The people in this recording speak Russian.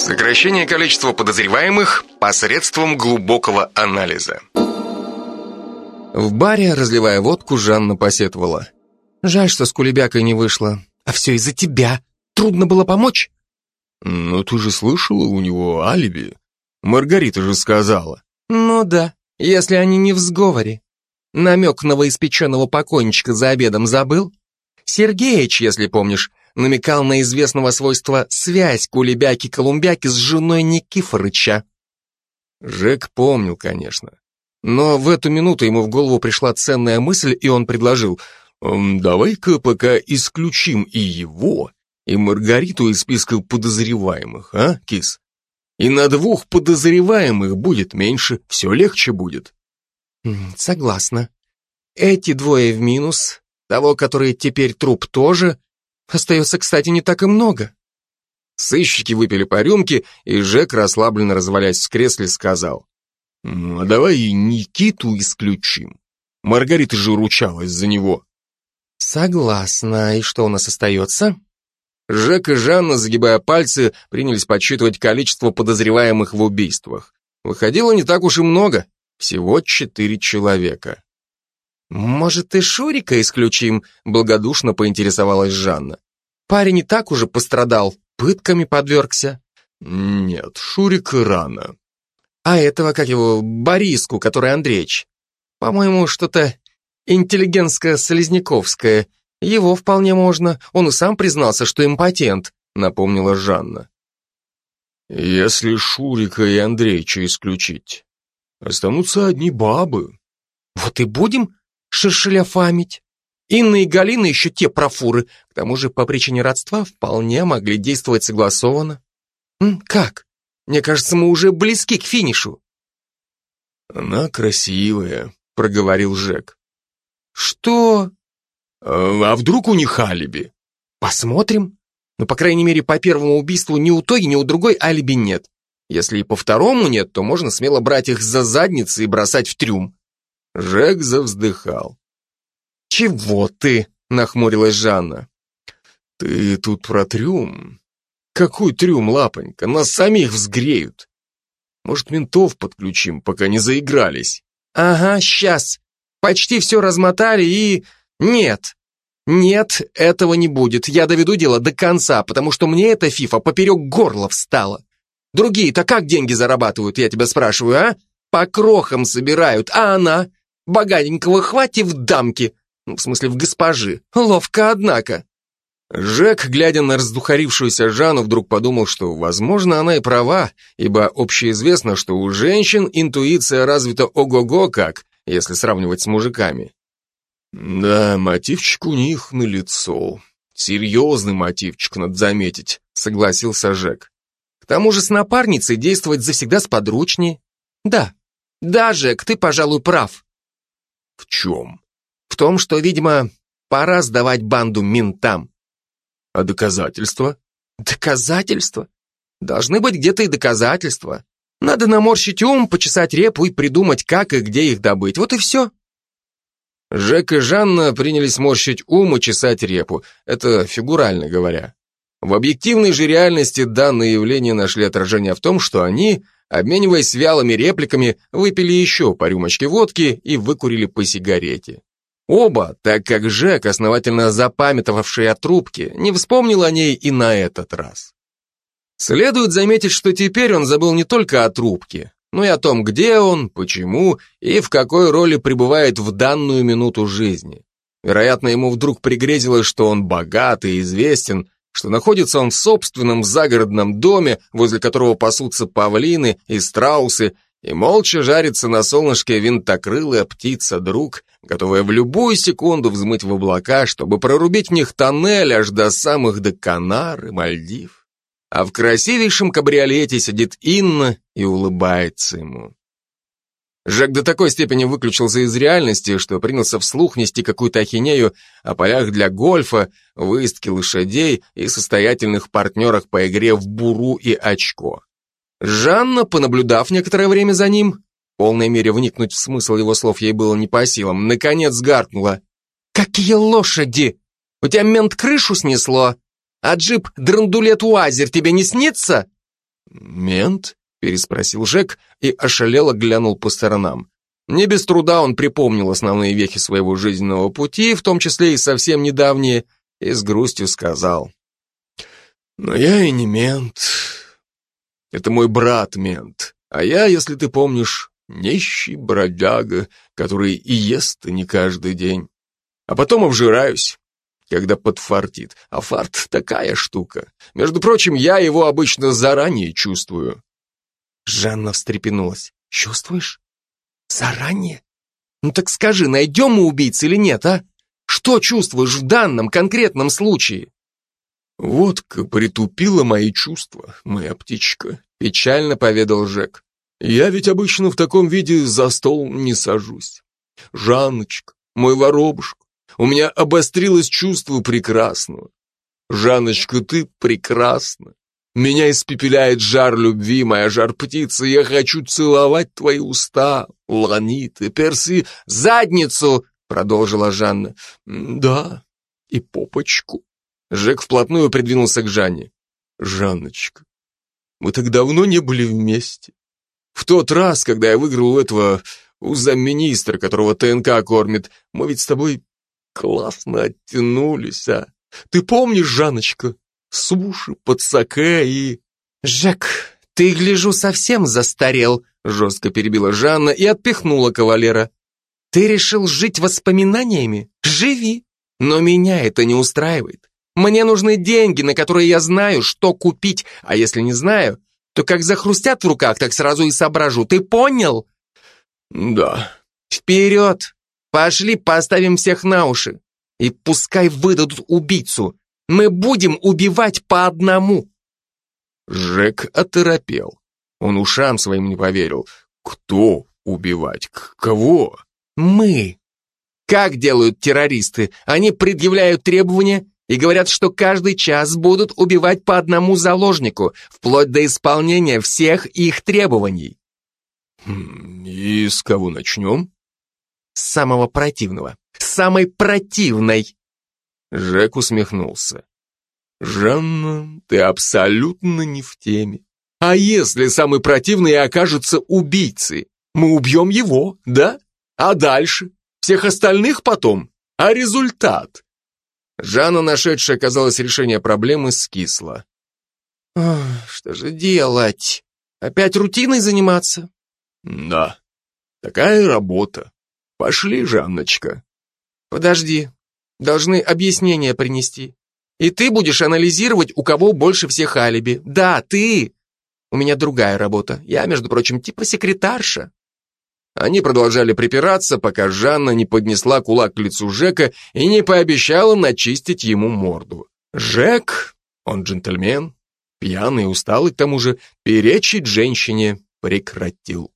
Сокращение количества подозреваемых посредством глубокого анализа. В баре, разливая водку, Жанна посетовала. «Жаль, что с кулебякой не вышло. А все из-за тебя. Трудно было помочь?» «Ну, ты же слышала, у него алиби. Маргарита же сказала». «Ну да, если они не в сговоре. Намек новоиспеченного покойничка за обедом забыл? Сергеич, если помнишь, намекал на известного свойства связь Кулебяки-Колумбяки с женой Никифорыча. Жек помнил, конечно. Но в эту минуту ему в голову пришла ценная мысль, и он предложил, «Давай-ка пока исключим и его, и Маргариту из списка подозреваемых, а, кис? И на двух подозреваемых будет меньше, все легче будет». Согласна. Эти двое в минус, того, который теперь труп тоже, остается, кстати, не так и много. Сыщики выпили по рюмке, и Жек, расслабленно развалясь в кресле, сказал, «Ну, а давай и Никиту исключим. Маргарита же ручалась за него». Согласна. И что у нас остается? Жек и Жанна, загибая пальцы, принялись подсчитывать количество подозреваемых в убийствах. Выходило не так уж и много, всего четыре человека. «Может, и Шурика исключим?» — благодушно поинтересовалась Жанна. «Парень и так уже пострадал, пытками подвергся». «Нет, Шурик рано». «А этого, как его, Бориску, который Андреевич? По-моему, что-то интеллигентское-слизняковское. Его вполне можно, он и сам признался, что импотент», — напомнила Жанна. «Если Шурика и Андреевича исключить, останутся одни бабы». «Вот и будем шершеляфамить. Инна и Галина еще те профуры, к тому же по причине родства вполне могли действовать согласованно. М, как? Мне кажется, мы уже близки к финишу. Она красивая, проговорил Жек. Что? А, а вдруг у них алиби? Посмотрим. Но, по крайней мере, по первому убийству ни у той, ни у другой алиби нет. Если и по второму нет, то можно смело брать их за задницы и бросать в трюм. Жек завздыхал. «Чего ты?» — нахмурилась Жанна. «Ты тут про трюм? Какой трюм, лапонька? Нас самих взгреют. Может, ментов подключим, пока не заигрались?» «Ага, сейчас. Почти все размотали и... Нет. Нет, этого не будет. Я доведу дело до конца, потому что мне эта фифа поперек горла встала. Другие-то как деньги зарабатывают, я тебя спрашиваю, а? По крохам собирают, а она? Богатенького хватит в дамки. Ну, в смысле, в госпожи. Ловко, однако. Жек, глядя на раздухарившуюся Жанну, вдруг подумал, что, возможно, она и права, ибо общеизвестно, что у женщин интуиция развита ого-го как, если сравнивать с мужиками. Да, мотивчик у них на лицо. Серьезный мотивчик, надо заметить, согласился Жек. К тому же с напарницей действовать завсегда сподручнее. Да, да, Жек, ты, пожалуй, прав. В чем? В том, что, видимо, пора сдавать банду ментам. А доказательства? Доказательства? Должны быть где-то и доказательства. Надо наморщить ум, почесать репу и придумать, как и где их добыть. Вот и все. Жек и Жанна принялись морщить ум и чесать репу. Это фигурально говоря. В объективной же реальности данные явления нашли отражение в том, что они Обмениваясь вялыми репликами, выпили еще по рюмочке водки и выкурили по сигарете. Оба, так как Жек, основательно запамятовавший о трубке, не вспомнил о ней и на этот раз. Следует заметить, что теперь он забыл не только о трубке, но и о том, где он, почему и в какой роли пребывает в данную минуту жизни. Вероятно, ему вдруг пригрезилось, что он богат и известен, что находится он в собственном загородном доме, возле которого пасутся павлины и страусы, и молча жарится на солнышке винтокрылая птица-друг, готовая в любую секунду взмыть в облака, чтобы прорубить в них тоннель аж до самых до Канар и Мальдив. А в красивейшем кабриолете сидит Инна и улыбается ему. Жак до такой степени выключился из реальности, что принялся вслух нести какую-то ахинею о полях для гольфа, выездке лошадей и состоятельных партнерах по игре в буру и очко. Жанна, понаблюдав некоторое время за ним, в полной мере вникнуть в смысл его слов ей было не по силам, наконец гаркнула. «Какие лошади! У тебя мент крышу снесло? А джип Драндулет Уазер тебе не снится?» «Мент?» — переспросил Жек и ошалело глянул по сторонам. Не без труда он припомнил основные вехи своего жизненного пути, в том числе и совсем недавние, и с грустью сказал. «Но я и не мент. Это мой брат мент, а я, если ты помнишь, нищий бродяга, который и ест не каждый день. А потом обжираюсь, когда подфартит. А фарт такая штука. Между прочим, я его обычно заранее чувствую. Жанна встрепенулась. Чувствуешь? Заранее? Ну так скажи, найдем мы убийц или нет, а? Что чувствуешь в данном конкретном случае? Водка притупила мои чувства, моя птичка, печально поведал Жек. Я ведь обычно в таком виде за стол не сажусь. Жанночка, мой воробушка, у меня обострилось чувство прекрасного. Жанночка, ты прекрасна. Меня испепеляет жар любви, моя жар-птица. Я хочу целовать твои уста, ланиты, перси, задницу, продолжила Жанна. Да, и попочку. Жек вплотную придвинулся к Жанне. Жанночка, мы так давно не были вместе. В тот раз, когда я выиграл у этого у замминистра, которого ТНК кормит, мы ведь с тобой классно оттянулись, а? Ты помнишь, Жанночка, суши, подсаке и... Жек, ты, гляжу, совсем застарел, жестко перебила Жанна и отпихнула кавалера. Ты решил жить воспоминаниями? Живи. Но меня это не устраивает. Мне нужны деньги, на которые я знаю, что купить, а если не знаю, то как захрустят в руках, так сразу и соображу. Ты понял? Да. Вперед! Пошли, поставим всех на уши. И пускай выдадут убийцу. Мы будем убивать по одному. Жек оторопел. Он ушам своим не поверил. Кто убивать? К кого? Мы. Как делают террористы? Они предъявляют требования и говорят, что каждый час будут убивать по одному заложнику, вплоть до исполнения всех их требований. Хм, и с кого начнем? С самого противного. С самой противной. Жек усмехнулся. Жанна, ты абсолютно не в теме. А если самый противный окажется убийцей? Мы убьем его, да? А дальше? Всех остальных потом? А результат? Жанна, нашедшая, казалось, решение проблемы, скисла. «Что же делать? Опять рутиной заниматься?» «Да, такая работа. Пошли, Жанночка». «Подожди, должны объяснение принести. И ты будешь анализировать, у кого больше всех алиби. Да, ты. У меня другая работа. Я, между прочим, типа секретарша». Они продолжали припираться, пока Жанна не поднесла кулак к лицу Жека и не пообещала начистить ему морду. Жек, он джентльмен, пьяный и усталый к тому же, перечить женщине прекратил.